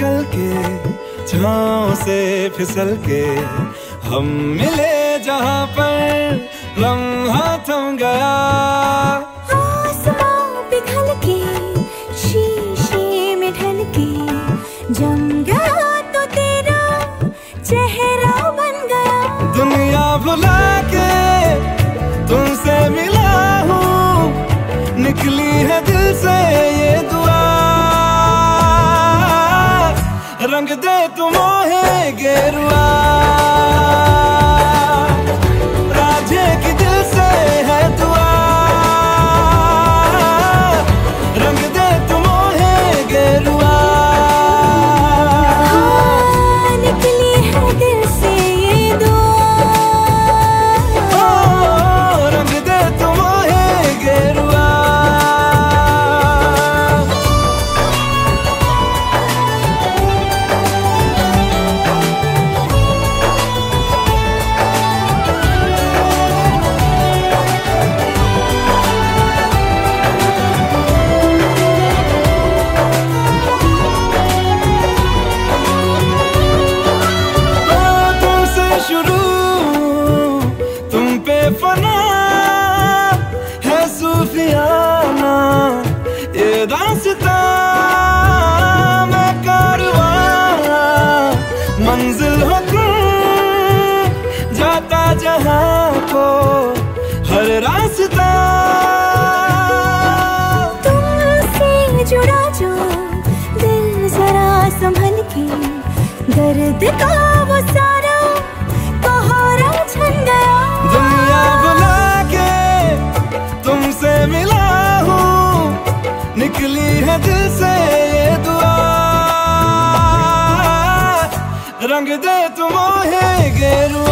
निकल के छाँव से फिसल के हम मिले जहाँ पर लम्हा थम गया। पिघल के शीशे में ढल के जम गया तो तेरा चेहरा बन गया। दुनिया भुला के तुमसे मिला हूँ निकली है दिल से रंग मंजिल जाता जहाँ हर रास्ता। जुड़ा जो दिल जरा संभल के, दर्द का वो सारा रंग दे तुम है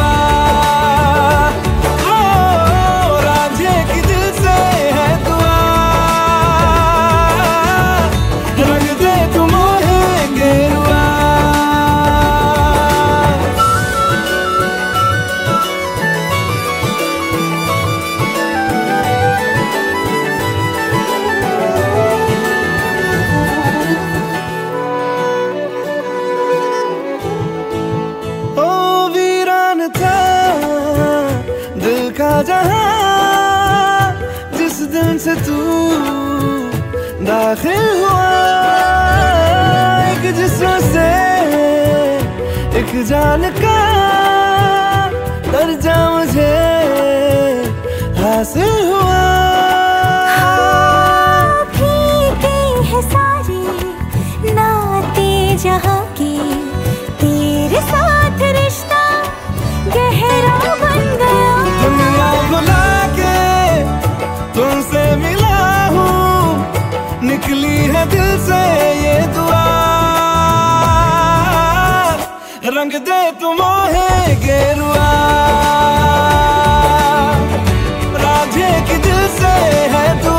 से तू दाखिल हुआ। एक जिस्म से एक जान का दर्जा मुझे हासिल हुआ। भीगे हैं सारे नाते जहाँ रंग दे तुम तुम्हें गेरुआ। राधे की दिल से है तू